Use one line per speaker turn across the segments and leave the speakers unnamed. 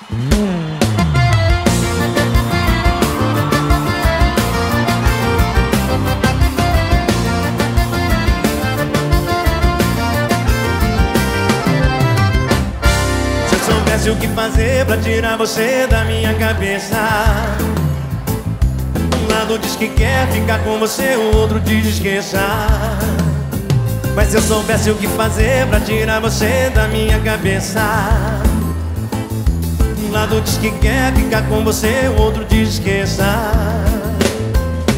Se eu soubesse o que fazer pra tirar você da minha cabeça. Um lado diz que quer ficar com você, o outro diz esqueça. Mas se eu soubesse o que fazer pra tirar você da minha cabeça Um lado diz que quer ficar com você, o outro diz esqueça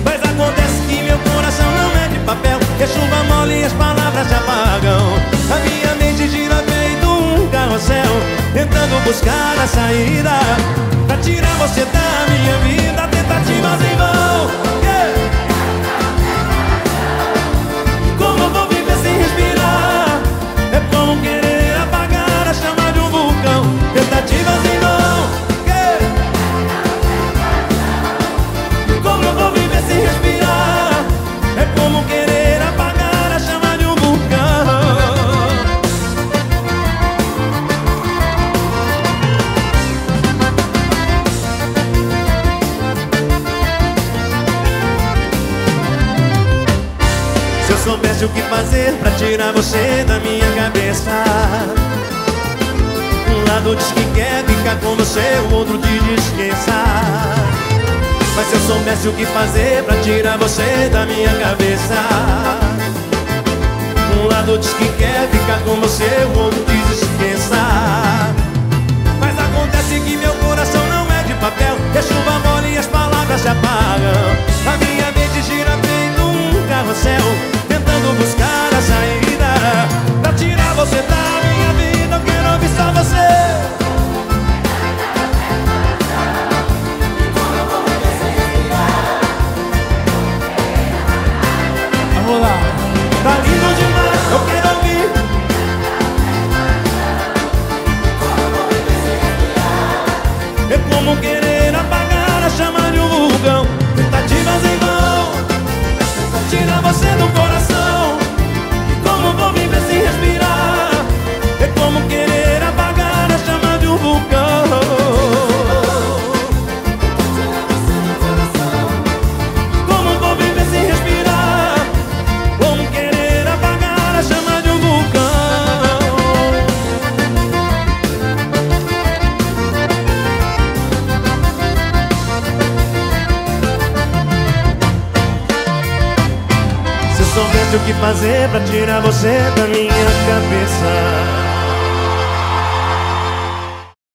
Mas acontece que meu coração não é de papel a chuva mole e as palavras se apagam. A minha mente gira feito um carrossel Tentando buscar a saída Pra tirar você da minha vida. Tentativas em vão o que fazer pra tirar você da minha cabeça? Um lado diz que quer ficar com você, o outro diz esqueça. Mas se eu soubesse o que fazer pra tirar você da minha cabeça? Um lado diz que quer ficar com você, o outro diz esqueça. Mas acontece que meu coração não é de papel a chuva mole e as palavras se apagam. A minha mente gira feito um carrossel o que fazer pra tirar você da minha cabeça